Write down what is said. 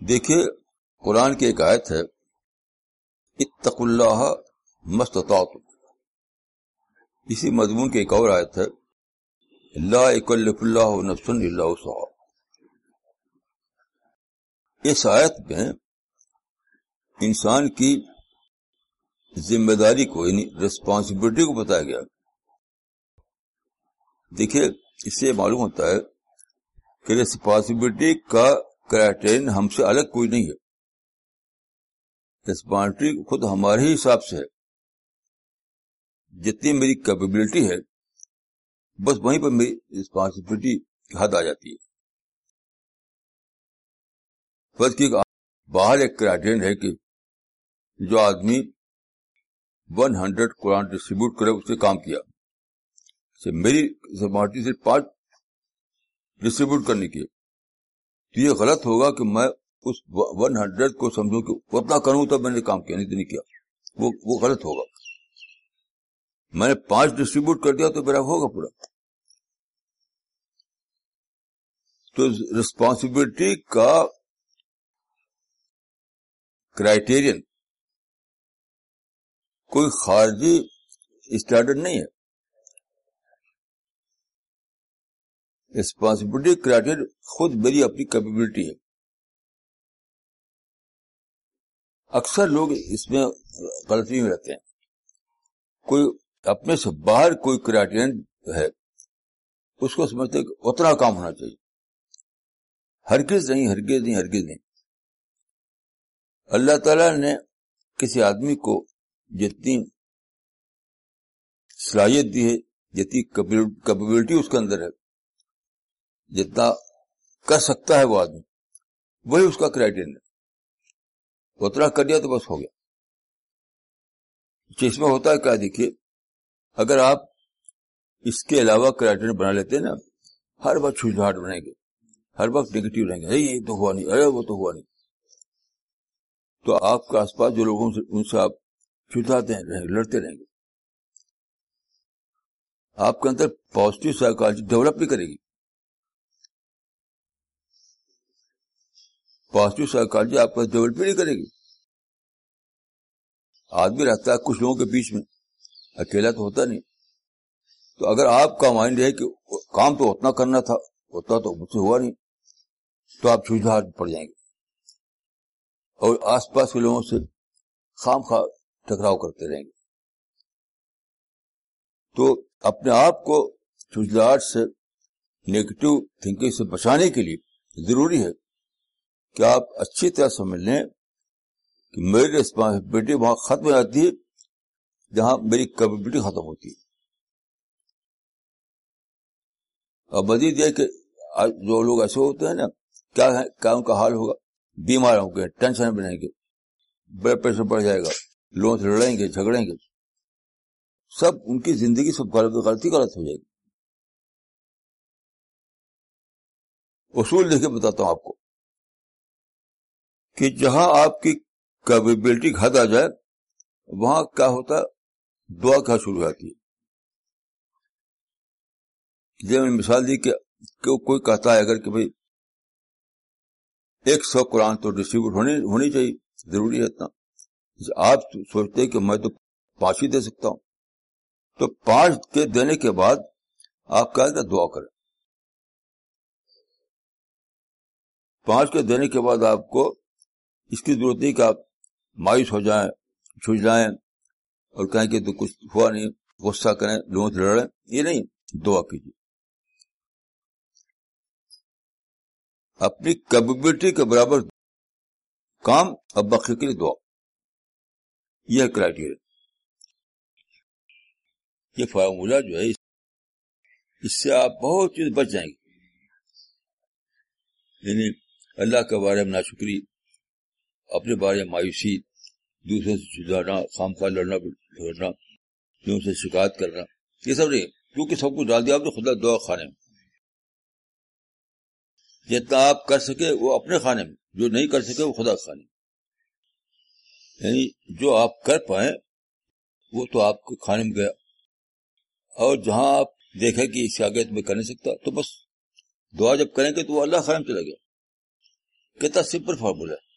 دیکھیے، قرآن کی ایک آیت ہے اتق اللہ مستطاعت اسی مضمون کی ایک اور آیت ہے، لا اکلف اللہ نفسن اللہ صاحب اس آیت میں انسان کی ذمہ داری کو یعنی ریسپانسبلٹی کو بتایا گیا۔ دیکھیے، اس سے معلوم ہوتا ہے کہ ریسپانسبلٹی کا کرائٹیرین ہم سے الگ کوئی نہیں ہے۔ ریسپانسبلٹی خود ہمارے ہی حساب سے ہے۔ جتنی میری کیپبلٹی ہے، بس وہیں پر میری ریسپانسبلٹی حد آ جاتی ہے۔ بس کی باہر ایک کرائٹیرین ہے کہ جو آدمی ون ہنڈریڈ قرآن ڈسٹریبیوٹ کرے، اس سے کام کیا۔ میری ریسپانسبلٹی صرف پانچ ڈسٹریبیوٹ کرنے کی تو یہ غلط ہوگا کہ میں اس ون ہنڈریڈ کو سمجھوں کہ اتنا کروں تب میں نے کام کیا، نہیں تو نہیں کیا۔ وہ وہ غلط ہوگا۔ میں نے پانچ ڈسٹریبیوٹ کر دیا تو میرا ہوگا پورا۔ تو ریسپانسبلٹی کا کرائٹیرین کوئی خارجی اسٹینڈرڈ نہیں ہے۔ ریسپانسبلٹی کرائٹیرین خود میری اپنی کیپبلٹی ہے۔ اکثر لوگ اس میں غلطی میں رہتے ہیں۔ کوئی اپنے سے باہر کوئی کرائٹیرین ہے، اس کو سمجھتے کہ اتنا کام ہونا چاہیے۔ ہرگز نہیں ہرگز نہیں ہرگز نہیں۔ اللہ تعالی نے کسی آدمی کو جتنی صلاحیت دی ہے، جتنی کیپبلٹی اس کے اندر ہے۔ جتنا کر سکتا ہے وہ آدمی۔ وہی اس کا کرائٹیرین ہے اتنا کر دیا تو بس ہو گیا۔ چشمہ ہوتا ہے کیا دیکھیے، اگر آپ اس کے علاوہ کرائٹیرین بنا لیتے ہیں نا، ہر وقت چھوٹ بنائیں گے۔ ہر وقت نگیٹو رہیں گے۔ ارے، یہ تو ہوا نہیں۔ ارے، وہ تو ہوا نہیں۔ تو آپ کے آس پاس جو لوگوں سے، ان سے آپ چھٹاتے ہیں لڑتے رہیں گے۔ آپ کے اندر پازیٹو سائیکالوجی ڈیولپ نہیں کرے گی۔ پازیٹو سائیکالوجی آپ کا ڈیولپ نہیں کرے گی۔ آدمی رہتا ہے کچھ لوگوں کے بیچ میں، اکیلا تو ہوتا نہیں۔ تو اگر آپ کا مائنڈ ہے کہ کام تو اتنا کرنا تھا، اتنا تو مجھ سے ہوا نہیں، تو آپ چھوٹ پڑ جائیں گے۔ اور آس پاس کے لوگوں سے خام خواہ ٹکراؤ کرتے رہیں گے۔ تو اپنے آپ کو جھجلاٹ سے نیگیٹو تھنکنگ سے بچانے کے لیے ضروری ہے کہ آپ اچھی طرح سمجھ لیں کہ میری ریسپانسبلٹی وہاں ختم ہو جاتی ہے، جہاں میری کیپبلٹی ختم ہوتی ہے۔ اور مزید یہ کہ جو لوگ ایسے ہوتے ہیں نا، کیا ہے، کیا ان کا حال ہوگا؟ بیمار ہوں گے، ٹینشن بنیں گے بلڈ پریشر بڑھ جائے گا، لوگوں سے لڑیں گے، جھگڑیں گے۔ سب ان کی زندگی سب غلط، غلطی غلط ہو جائے گی۔ اصول دیکھے بتاتا ہوں آپ کو۔ کہ جہاں آپ کی کیپیبلٹی حد آ جائے، وہاں کیا ہوتا ہے دعا کیا شروع ہوتی ہے جب میں مثال دی کہ کوئی کہتا ہے اگر کہ بھائی، ایک سو قرآن تو ڈسٹریبیوٹ ہونی چاہیے، ضروری ہے اتنا۔ آپ سوچتے کہ میں تو پانچ ہی دے سکتا ہوں۔ تو پانچ کے دینے کے بعد آپ کیا دعا کریں۔ پانچ کے دینے کے بعد آپ کو اس کی ضرورت نہیں کہ آپ مایوس ہو جائیں چھج جائیں اور کہیں کہ تو کچھ ہوا نہیں، غصہ کریں، لوگوں سے لڑیں، یہ نہیں، دعا کیجیے۔ اپنی کیپبلٹی کے برابر کام اب باقی کے لیے دعا۔ یہ کرائٹیریا یہ فارمولا جو ہے، اس سے آپ بہت چیز بچ جائیں گے یعنی اللہ کے بارے میں ناشکری اپنے بارے میں مایوسی دوسروں سے سدھارنا خام خواہ لڑنا لڑنا لوگوں سے شکایت کرنا، یہ سب نہیں، کیونکہ سب کچھ ڈال دیا آپ نے، خدا دعا خانے میں۔ جتنا آپ کر سکے، وہ اپنے کھانے میں، جو نہیں کر سکے، وہ خدا کھانے میں۔ یعنی جو آپ کر پائیں، وہ تو آپ کے کھانے میں گیا۔ اور جہاں آپ دیکھیں کہ اس آگے میں کر نہیں سکتا، تو بس دعا جب کریں گے تو وہ اللہ خانے میں چلا گیا۔ کتنا سمپل فارمولا ہے۔